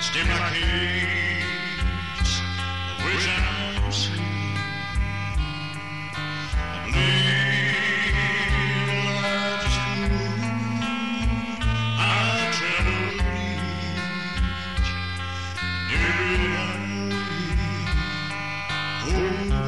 Stay my case, the wish I'm seen. I believe love's true. I travel reach every night. Oh.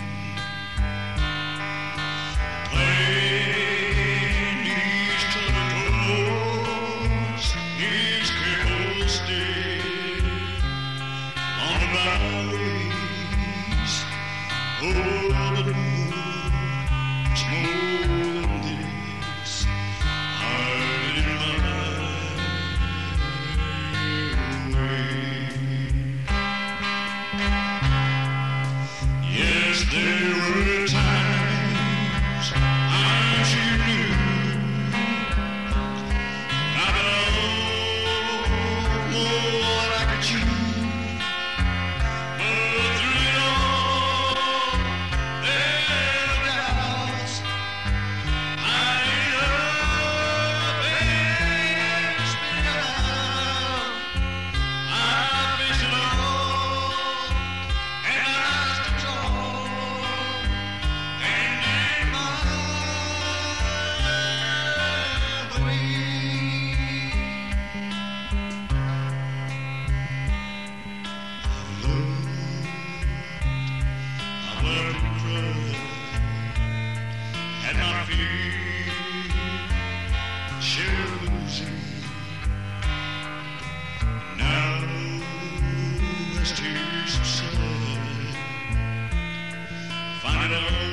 Yeah. and my feet choosing now as to so find out.